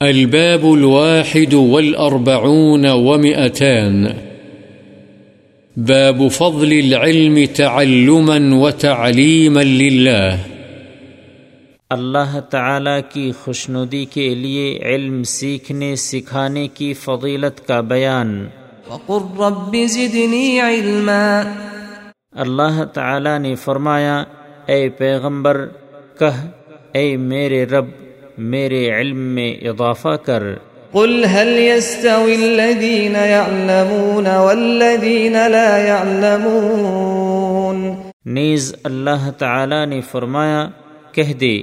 الباب الواحد والأربعون ومئتان. باب فضل العلم تعلما وتعليما لله. اللہ تعالی کی خوشنودی کے لیے علم سیکھنے سکھانے کی فضیلت کا بیان۔ وقل رب زدنی علما۔ اللہ تعالی نے فرمایا اے پیغمبر کہہ اے میرے رب میرے علم میں اضافہ کر۔ قل هل يستوي الذين يعلمون والذين لا يعلمون؟ نیز اللہ تعالی نے فرمایا کہہ دے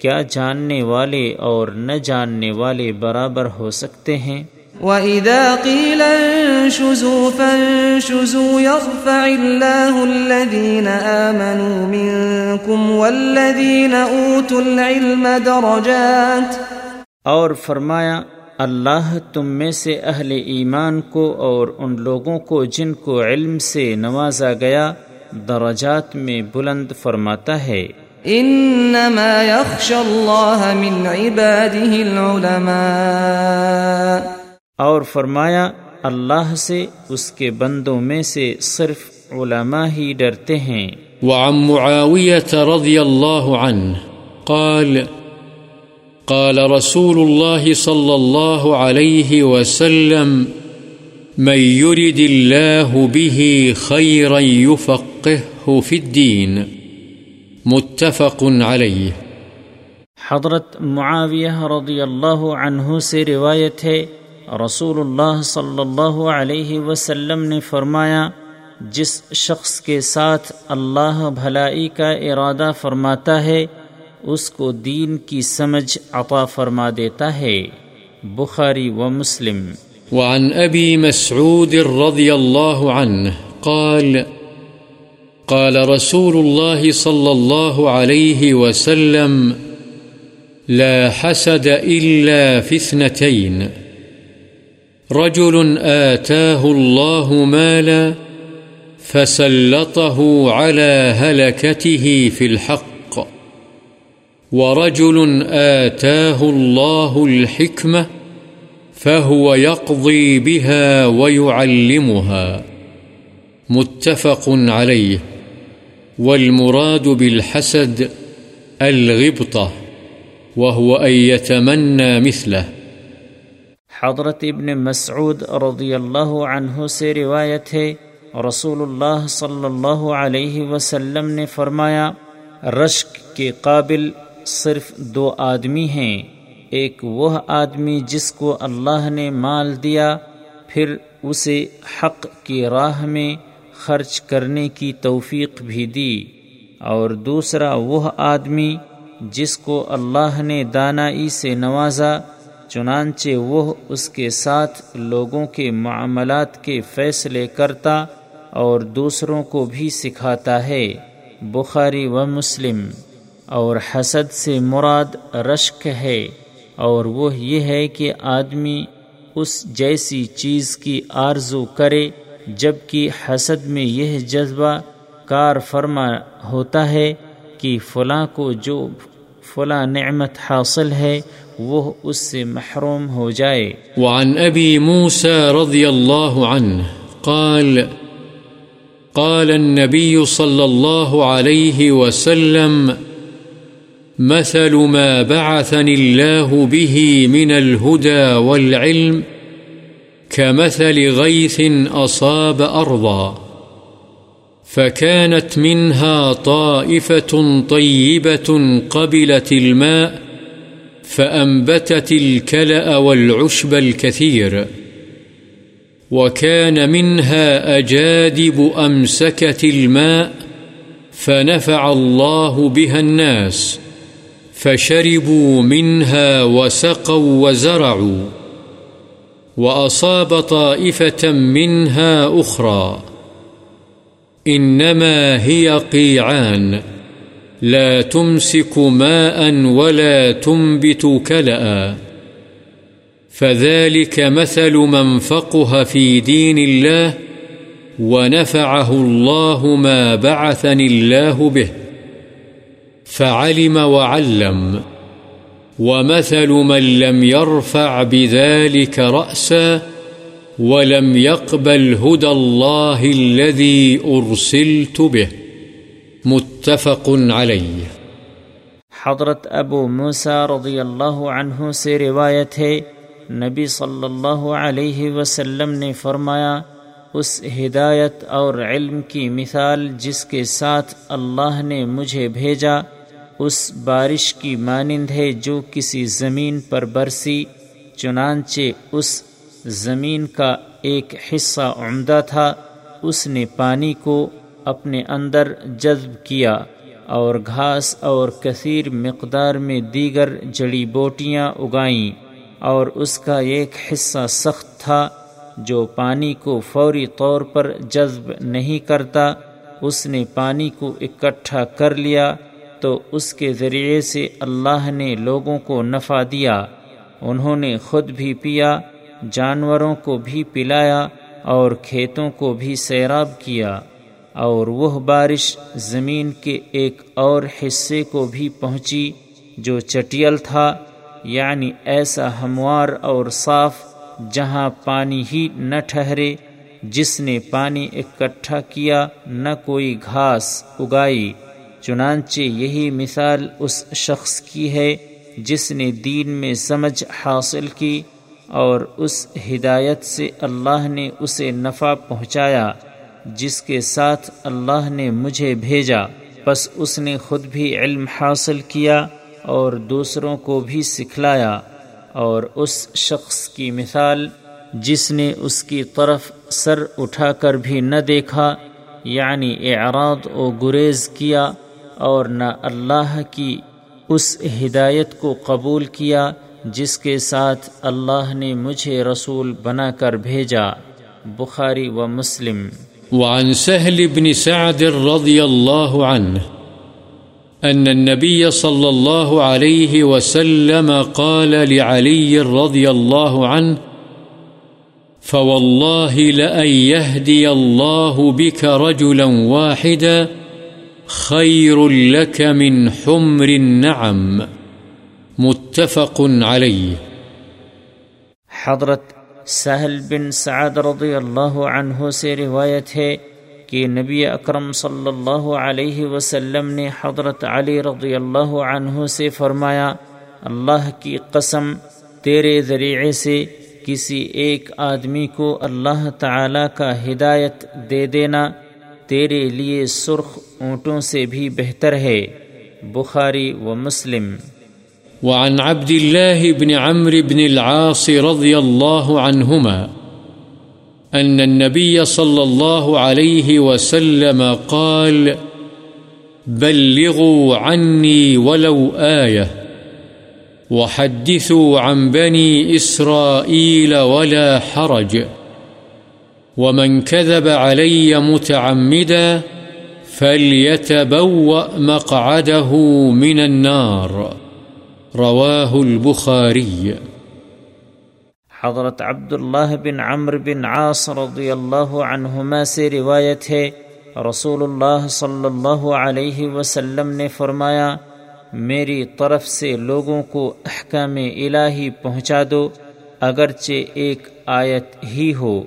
کیا جاننے والے اور نہ جاننے والے برابر ہو سکتے ہیں؟ وَإِذَا قِيلَ انشُزُوا فَانشُزُوا يَرْفَعِ اللَّهُ الَّذِينَ آمَنُوا مِنكُمْ وَالَّذِينَ أُوتُوا الْعِلْمَ دَرَجَاتٍ اور فرمایا اللہ تم میں سے اہل ایمان کو اور ان لوگوں کو جن کو علم سے نوازا گیا درجات میں بلند فرماتا ہے۔ انما يخشى الله من عباده العلماء۔ اور فرمایا اللہ سے اس کے بندوں میں سے صرف علماء ہی ڈرتے ہیں۔ وعن معاوية رضي الله عنه قال قال رسول الله صلى الله عليه وسلم من يرد الله به خيرا يفقهه في الدين متفق عليه حضرت معاویہ رضی اللہ عنہ سے روایت ہے رسول اللہ صلی اللہ علیہ وسلم نے فرمایا، جس شخص کے ساتھ اللہ بھلائی کا ارادہ فرماتا ہے، اس کو دین کی سمجھ عطا فرما دیتا ہے۔ بخاری و مسلم۔ وعن ابی مسعود رضی اللہ عنہ قال قال رسول الله صلى الله عليه وسلم، لا حسد إلا في اثنتين رجل آتاه الله مالا فسلطه على هلكته في الحق. ورجل آتاه الله الحكمة فهو يقضي بها ويعلمها. متفق عليه. والمراد بالحسد الغبطة، وهو أن يتمنى مثله. حضرت ابن مسعود رضی اللہ عنہ سے روایت ہے رسول اللہ صلی اللہ علیہ وسلم نے فرمایا، رشک کے قابل صرف دو آدمی ہیں، ایک وہ آدمی جس کو اللہ نے مال دیا، پھر اسے حق کی راہ میں خرچ کرنے کی توفیق بھی دی، اور دوسرا وہ آدمی جس کو اللہ نے دانائی سے نوازا چنانچہ وہ اس کے ساتھ لوگوں کے معاملات کے فیصلے کرتا اور دوسروں کو بھی سکھاتا ہے، بخاری و مسلم۔ اور حسد سے مراد رشک ہے۔ اور وہ یہ ہے کہ آدمی اس جیسی چیز کی آرزو کرے جبکہ حسد میں یہ جذبہ کار فرما ہوتا ہے کہ فلاں کو جو فلاں نعمت حاصل ہے، وہ اس سے محروم ہو جائے۔ وعن ابی موسى رضی اللہ عنہ قال قال النبي صلى الله عليه وسلم، مثل ما بعثني الله به من الهدى والعلم كمثل غيث أصاب أرضا فكانت منها طائفة طيبة قبلت الماء فأنبتت الكلأ والعشب الكثير. وكان منها أجادب أمسكت الماء فنفع الله بها الناس فشربوا منها وسقوا وزرعوا. وأصاب طائفة منها أخرى إنما هي قيعان. لا تمسك ماء ولا تنبت كلأ. فذلك مثل من فقه في دين الله ونفعه الله ما بعثني الله به. فعلم وعلم. ومثل من لم يرفع بذلك رأسا ولم يقبل هدى الله الذي أرسلت به. متفق عليه. حضرت ابو موسیٰ رضی اللہ عنہ سے روایت ہے، نبی صلی اللہ علیہ وسلم نے فرمایا، اس ہدایت اور علم کی مثال جس کے ساتھ اللہ نے مجھے بھیجا، اس بارش کی مانند ہے جو کسی زمین پر برسی، چنانچہ اس زمین کا ایک حصہ عمدہ تھا، اس نے پانی کو اپنے اندر جذب کیا اور گھاس اور کثیر مقدار میں دیگر جڑی بوٹیاں اگائیں اور اس کا ایک حصہ سخت تھا جو پانی کو فوری طور پر جذب نہیں کرتا۔ اس نے پانی کو اکٹھا کر لیا تو اس کے ذریعے سے اللہ نے لوگوں کو نفع دیا۔ انہوں نے خود بھی پیا جانوروں کو بھی پلایا اور کھیتوں کو بھی سیراب کیا، اور وہ بارش زمین کے ایک اور حصے کو بھی پہنچی جو چٹیل تھا یعنی ایسا ہموار اور صاف جہاں پانی ہی نہ ٹھہرے، جس نے پانی اکٹھا کیا نہ کوئی گھاس اگائی۔ چنانچہ یہی مثال اس شخص کی ہے جس نے دین میں سمجھ حاصل کی۔ اور اس ہدایت سے اللہ نے اسے نفع پہنچایا، جس کے ساتھ اللہ نے مجھے بھیجا۔ بس اس نے خود بھی علم حاصل کیا اور دوسروں کو بھی سکھلایا۔ اور اس شخص کی مثال، جس نے اس کی طرف سر اٹھا کر بھی نہ دیکھا یعنی اعراض و گریز کیا اور نہ اللہ کی اس ہدایت کو قبول کیا۔ جس کے ساتھ اللہ نے مجھے رسول بنا کر بھیجا، بخاری و مسلم۔ وعن سهل بن سعد رضي الله عنه أن النبي صلى الله عليه وسلم قال لعلي رضي الله عنه فوالله لأن يهدي الله بك رجلا واحدا خير لك من حمر النعم۔ متفق عليه حضرت سہل بن سعد رضی اللہ عنہ سے روایت ہے کہ نبی اکرم صلی اللہ علیہ وسلم نے حضرت علی رضی اللہ عنہ سے فرمایا، اللہ کی قسم، تیرے ذریعے سے کسی ایک آدمی کو اللہ تعالی کا ہدایت دے دینا تیرے لیے سرخ اونٹوں سے بھی بہتر ہے۔ بخاری و مسلم۔ وعن عبد الله بن عمرو بن العاص رضي الله عنهما أن النبي صلى الله عليه وسلم قال، بلغوا عني ولو آية، وحدثوا عن بني إسرائيل ولا حرج، ومن كذب علي متعمدا فليتبوأ مقعده من النار. رواہ البخاری حضرت عبداللہ بن عمر بن عاص رضی اللہ عنہما سے روایت ہے رسول اللہ صلی اللہ علیہ وسلم نے فرمایا، میری طرف سے لوگوں کو احکام الہی پہنچا دو، اگرچہ ایک آیت ہی ہو،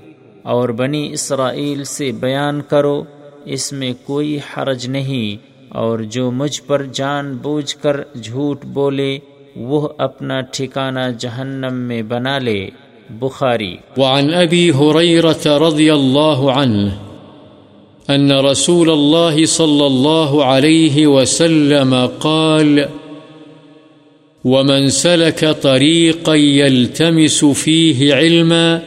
اور بنی اسرائیل سے بیان کرو، اس میں کوئی حرج نہیں، اور جو مجھ پر جان بوجھ کر جھوٹ بولے وہ اپنا ٹھکانہ جہنم میں بنا لے۔ بخاری۔ وعن ابی حریرت رضی اللہ عنہ ان رسول الله صلى الله عليه وسلم قال، ومن سلك طريقا يلتمس فيه علما،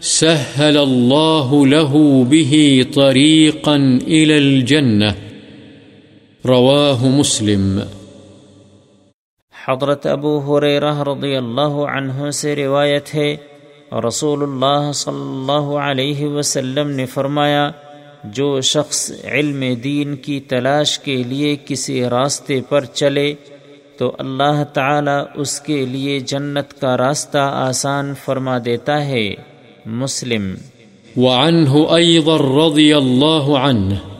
سهل الله له به طريقا إلى الجنة. رواه مسلم۔ حضرت ابو حریرہ رضی اللہ عنہ سے روایت ہے رسول اللہ صلی اللہ علیہ وسلم نے فرمایا، جو شخص علم دین کی تلاش کے لیے کسی راستے پر چلے، تو اللہ تعالی اس کے لیے جنت کا راستہ آسان فرما دیتا ہے۔ مسلم۔ وعنه أيضا رضي الله عنه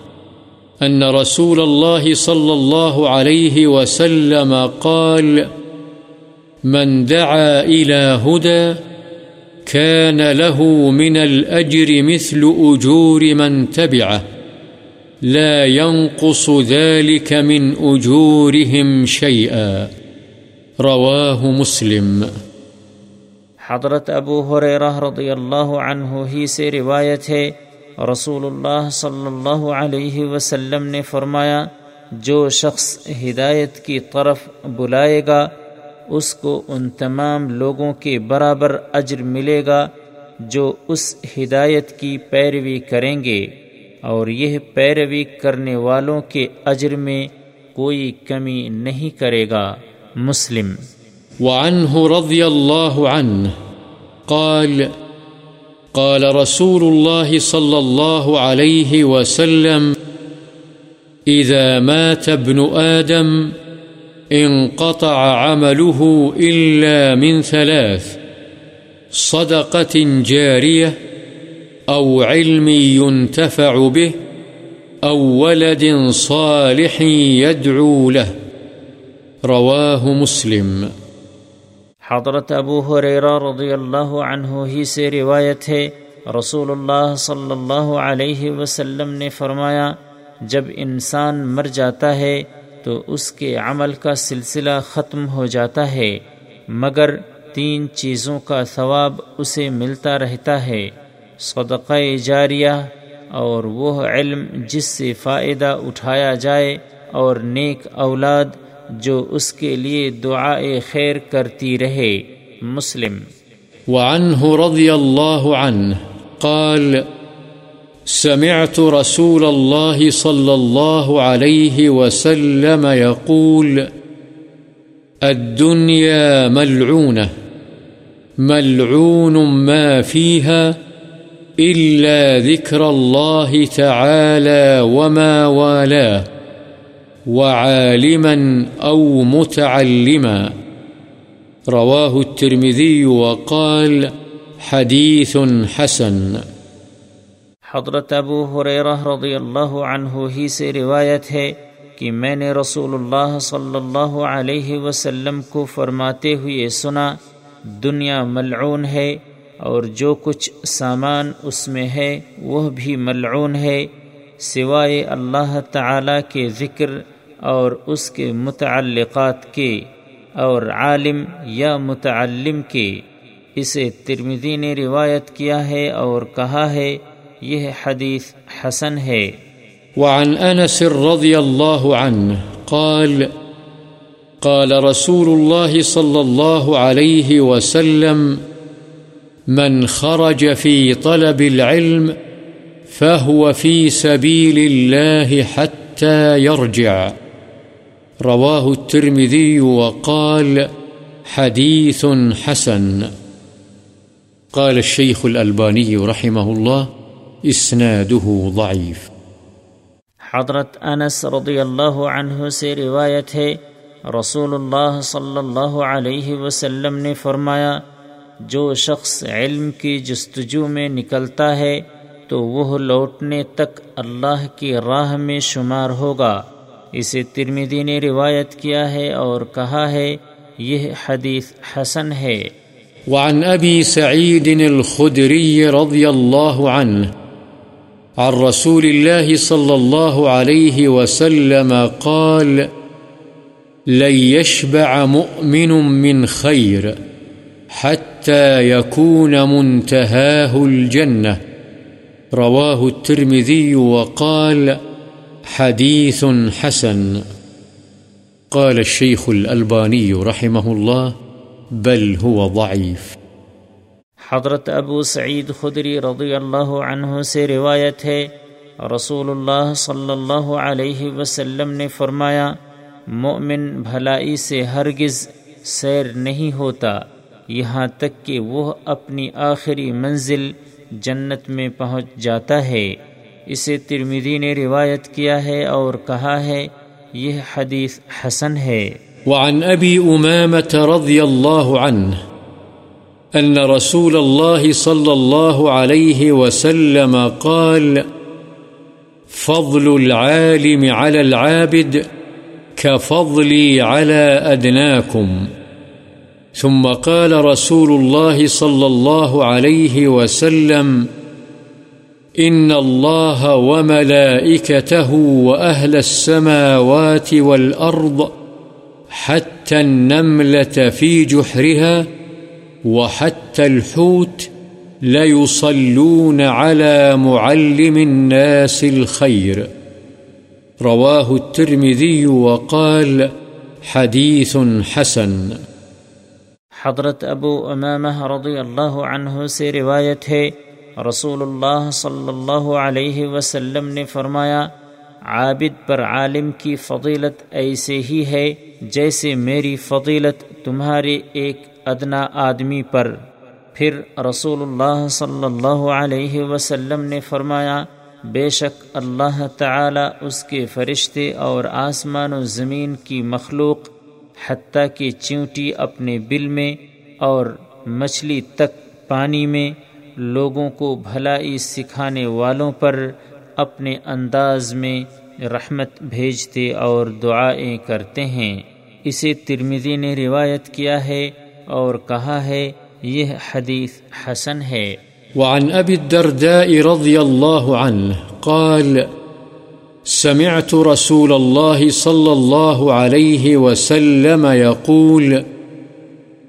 أن رسول الله صلى الله عليه وسلم قال، من دعا إلى هدى، كان له من الأجر مثل أجور من تبعه، لا ينقص ذلك من أجورهم شيئا. رواه مسلم. حضرت ابو حریرہ رضی اللہ عنہ ہی سے روایت ہے رسول اللہ صلی اللہ علیہ وسلم نے فرمایا، جو شخص ہدایت کی طرف بلائے گا، اس کو ان تمام لوگوں کے برابر اجر ملے گا، جو اس ہدایت کی پیروی کریں گے۔ اور یہ پیروی کرنے والوں کے اجر میں کوئی کمی نہیں کرے گا۔ مسلم۔ وعنه رضي الله عنه قال قال رسول الله صلى الله عليه وسلم، إذا مات ابن آدم، انقطع عمله إلا من ثلاث، صدقة جارية أو علم ينتفع به، أو ولد صالح يدعو له. رواه مسلم. حضرت ابو حریرہ رضی اللہ عنہ ہی سے روایت ہے رسول اللہ صلی اللہ علیہ وسلم نے فرمایا، جب انسان مر جاتا ہے تو اس کے عمل کا سلسلہ ختم ہو جاتا ہے، مگر تین چیزوں کا ثواب اسے ملتا رہتا ہے، صدقہ جاریہ اور وہ علم جس سے فائدہ اٹھایا جائے اور نیک اولاد جو اس کے لیے دعا خیر کرتی رہے، مسلم۔ وعنه رضي الله عنه قال، سمعت رسول الله صلى الله عليه وسلم يقول الدنيا ملعونة ملعون ما فيها إلا ذكر الله تعالى وما والاه وعالما أو متعلما. رواه الترمذي وقال حديث حسن. حضرت ابو حریرہ رضی اللہ عنہ ہی سے روایت ہے کہ میں نے رسول اللہ صلی اللہ علیہ وسلم کو فرماتے ہوئے سنا، دنیا ملعون ہے اور جو کچھ سامان اس میں ہے، وہ بھی ملعون ہے۔ سوائے اللہ تعالی کے ذکر اور اس کے متعلقات کے اور عالم یا متعلم کے۔ اسے ترمدی نے روایت کیا ہے اور کہا ہے، یہ حدیث حسن ہے۔ وعن أنس رضي الله عنه قال قال رسول الله صلى الله عليه وسلم، من خرج في طلب العلم فهو في سبيل الله حتى يرجع. رواه الترمذي وقال حديث حسن. قال الشيخ الألباني رحمه الله إسناده ضعيف. حضرت انس رضی اللہ عنہ سے روایت ہے، رسول اللہ صلی اللہ علیہ وسلم نے فرمایا، جو شخص علم کی جستجو میں نکلتا ہے تو وہ لوٹنے تک اللہ کی راہ میں شمار ہوگا۔ اسے ترمیدی نے روایت کیا ہے اور کہا ہے، یہ حدیث حسن ہے۔ وعن أبي سعيد الخدري رضي الله عنه عن رسول الله صلى الله عليه وسلم قال، لن يشبع مؤمن من خير حتى يكون منتهاه الجنة رواه الترمذي وقال حديث حسن. قال الشيخ الألباني رحمه الله بل هو ضعيف. حضرت ابو سعید خدری رضی اللہ عنہ سے روایت ہے، رسول اللہ صلی اللہ علیہ وسلم نے فرمایا، مومن بھلائی سے ہرگز سیر نہیں ہوتا، یہاں تک کہ وہ اپنی آخری منزل جنت میں پہنچ جاتا ہے۔ اسے ترمیدی نے روایت کیا ہے اور کہا ہے، یہ حدیث حسن ہے۔ وعن أبي أمامة رضي الله عنه أن رسول الله صلى الله عليه وسلم قال، فضل العالم على العابد كفضلي على أدناكم ثم قال رسول الله صلى الله عليه وسلم، إن الله وملائكته وأهل السماوات والأرض حتى النملة في جحرها وحتى الحوت ليصلون على معلم الناس الخير. رواه الترمذي وقال حديث حسن. حضرت ابو امامہ رضی اللہ عنہ سے روایت ہے رسول اللہ صلی اللہ علیہ وسلم نے فرمایا، عابد پر عالم کی فضیلت ایسے ہی ہے جیسے میری فضیلت تمہارے ایک ادنا آدمی پر۔ پھر رسول اللہ صلی اللہ علیہ وسلم نے فرمایا، بے شک اللہ تعالی اس کے فرشتے اور آسمان و زمین کی مخلوق حتیٰ کہ چونٹی اپنے بل میں اور مچھلی تک پانی میں لوگوں کو بھلائی سکھانے والوں پر اپنے انداز میں رحمت بھیجتے اور دعائیں کرتے ہیں۔ اسے ترمیدی نے روایت کیا ہے اور کہا ہے، یہ حدیث حسن ہے۔ وعن أبي الدرداء رضي الله عنه قال سمعت رسول الله صلى الله عليه وسلم يقول،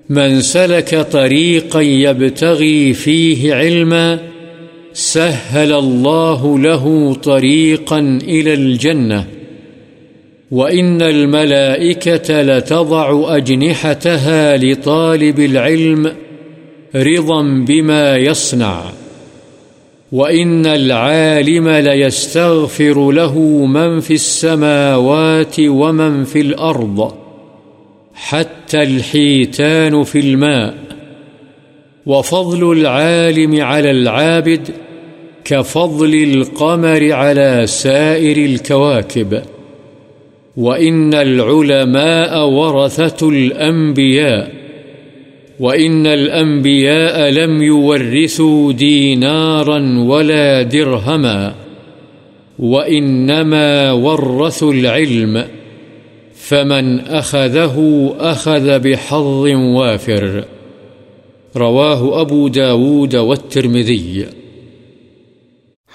من سلك طريقا يبتغي فيه علما، سهل الله له طريقا إلى الجنة، وإن الملائكة لتضع أجنحتها لطالب العلم رضا بما يصنع. وإن العالم ليستغفر له من في السماوات ومن في الأرض حتى الحيتان في الماء وفضل العالم على العابد كفضل القمر على سائر الكواكب وإن العلماء ورثة الأنبياء وإن الأنبياء لم يورثوا دينارا ولا درهما وإنما ورثوا العلم فمن أخذه أخذ بحظ وافر رواه أبو داود والترمذي.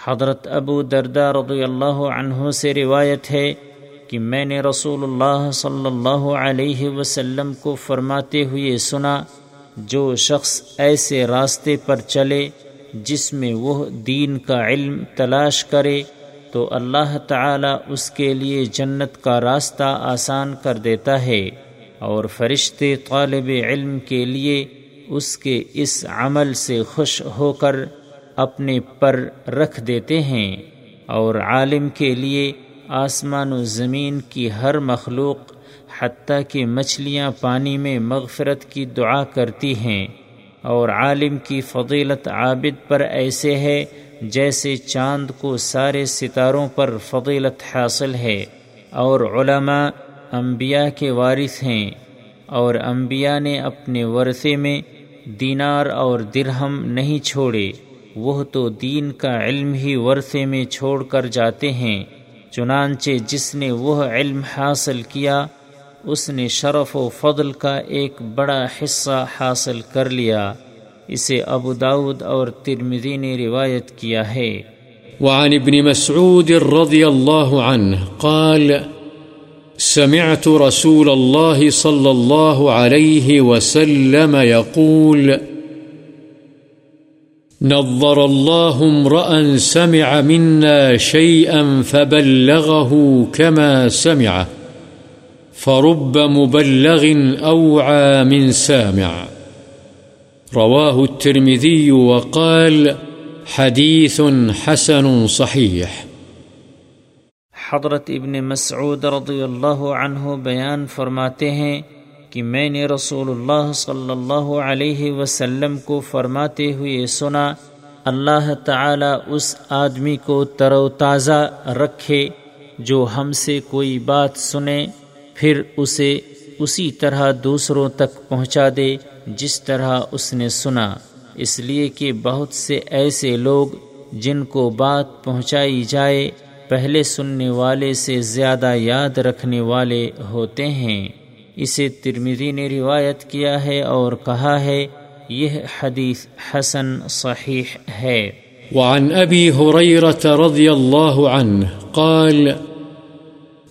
حضرت ابو دردہ رضی اللہ عنہ سے روایت ہے کہ میں نے رسول اللہ صلی اللہ علیہ وسلم کو فرماتے ہوئے سنا جو شخص ایسے راستے پر چلے جس میں وہ دین کا علم تلاش کرے، تو اللہ تعالی اس کے لیے جنت کا راستہ آسان کر دیتا ہے اور فرشتے طالب علم کے لیے اس کے اس عمل سے خوش ہو کر اپنے پر رکھ دیتے ہیں اور عالم کے لیے آسمان و زمین کی ہر مخلوق حتیٰ کہ مچھلیاں پانی میں مغفرت کی دعا کرتی ہیں اور عالم کی فضیلت عابد پر ایسے ہے جیسے چاند کو سارے ستاروں پر فضیلت حاصل ہے اور علماء، انبیاء کے وارث ہیں اور انبیاء نے اپنے ورثے میں دینار اور درہم نہیں چھوڑے، وہ تو دین کا علم ہی ورثے میں چھوڑ کر جاتے ہیں، چنانچہ جس نے وہ علم حاصل کیا اس نے شرف و فضل کا ایک بڑا حصہ حاصل کر لیا۔ اسے ابو داود اور ترمذی نے روایت کیا ہے۔ وعن ابن مسعود رضی اللہ عنہ قال، سمعت رسول الله صلى الله عليه وسلم يقول نظر الله امرأ سمع منا شيئا فبلغه كما سمعه۔ فرب مبلغ أوعى من سامع. رواه الترمذي وقال حديث حسن صحيح. حضرت ابن مسعود رضی اللہ عنہ بیان فرماتے ہیں کہ میں نے رسول اللہ صلی اللہ علیہ وسلم کو فرماتے ہوئے سنا، اللہ تعالی اس آدمی کو تر و تازہ رکھے جو ہم سے کوئی بات سنے۔ پھر اسے اسی طرح دوسروں تک پہنچا دے جس طرح اس نے سنا۔ اس لیے کہ بہت سے ایسے لوگ جن کو بات پہنچائی جائے، پہلے سننے والے سے زیادہ یاد رکھنے والے ہوتے ہیں۔ اسے ترمیدی نے روایت کیا ہے اور کہا ہے، یہ حدیث حسن صحیح ہے۔ وعن أبي هريرة رضي الله عنه قال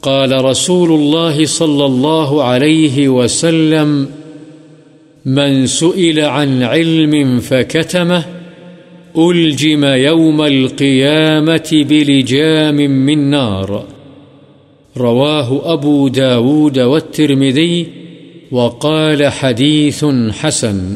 قال رسول الله صلى الله عليه وسلم، من سئل عن علم فكتمه، ألجم يوم القيامة بلجام من نار. رواه أبو داود والترمذي، وقال حديث حسن.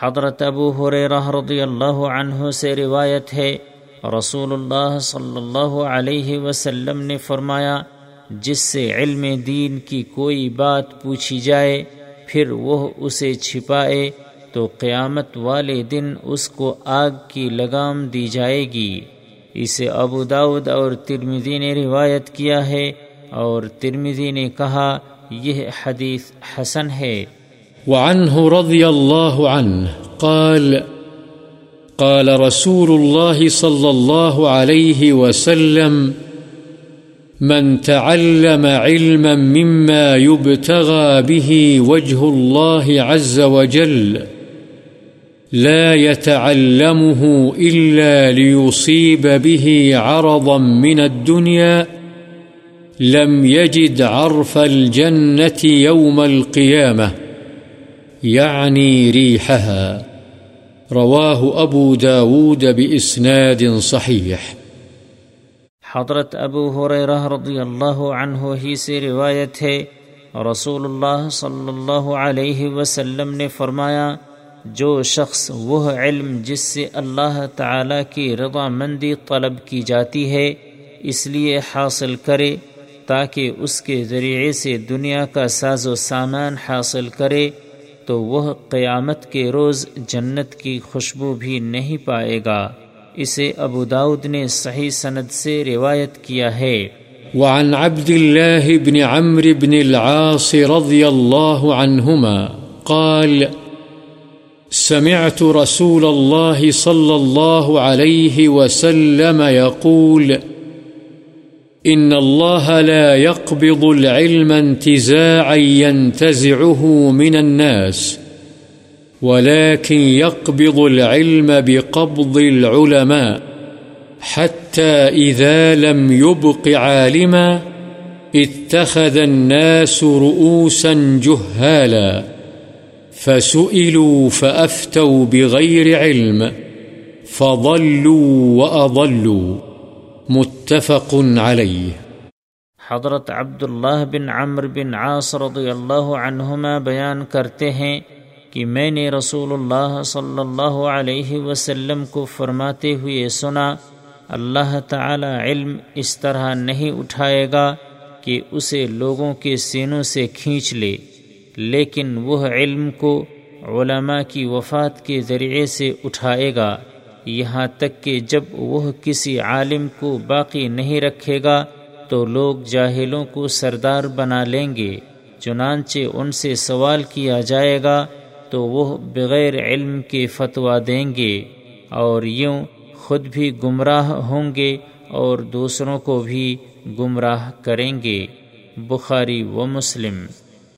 حضرت ابو حریرہ رضی اللہ عنہ سے روایت ہے رسول اللہ صلی اللہ علیہ وسلم نے فرمایا، جس سے علم دین کی کوئی بات پوچھی جائے، پھر وہ اسے چھپائے تو قیامت والے دن اس کو آگ کی لگام دی جائے گی۔ اسے ابو داود اور ترمزی نے روایت کیا ہے اور ترمزی نے کہا، یہ حدیث حسن ہے۔ وعنه رضي الله عنه قال قال رسول الله صلى الله عليه وسلم، من تعلم علما مما يبتغى به وجه الله عز وجل، لا يتعلمه إلا ليصيب به عرضا من الدنيا، لم يجد عرف الجنة يوم القيامة، يعني ريحها. رواه أبو داود بإسناد صحيح حضرت ابو حریرہ رضی اللہ عنہ ہی سے روایت ہے رسول اللہ صلی اللہ علیہ وسلم نے فرمایا، جو شخص وہ علم جس سے اللہ تعالی کی رضا مندی طلب کی جاتی ہے، اس لیے حاصل کرے تاکہ اس کے ذریعے سے دنیا کا ساز و سامان حاصل کرے۔ تو وہ قیامت کے روز جنت کی خوشبو بھی نہیں پائے گا۔ اسے ابو داود نے صحیح سند سے روایت کیا ہے۔ وعن عبد الله بن عمرو بن العاص رضي الله عنهما قال، سمعت رسول الله صلى الله عليه وسلم يقول إن الله لا يقبض العلم انتزاعا ينتزعه من الناس، ولكن يقبض العلم بقبض العلماء، حتى إذا لم يبق عالما اتخذ الناس رؤوسا جهالا، فسئلوا فأفتوا بغير علم، فضلوا وأضلوا. متفق عليه حضرت عبداللہ بن عمر بن عاص رضی اللہ عنہما بیان کرتے ہیں کہ میں نے رسول اللہ صلی اللہ علیہ وسلم کو فرماتے ہوئے سنا، اللہ تعالی علم اس طرح نہیں اٹھائے گا کہ اسے لوگوں کے سینوں سے کھینچ لے، لیکن وہ علم کو علماء کی وفات کے ذریعے سے اٹھائے گا۔ یہاں تک کہ جب وہ کسی عالم کو باقی نہیں رکھے گا تو لوگ جاہلوں کو سردار بنا لیں گے، چنانچہ ان سے سوال کیا جائے گا تو وہ بغیر علم کے فتویٰ دیں گے اور یوں خود بھی گمراہ ہوں گے اور دوسروں کو بھی گمراہ کریں گے۔ بخاری و مسلم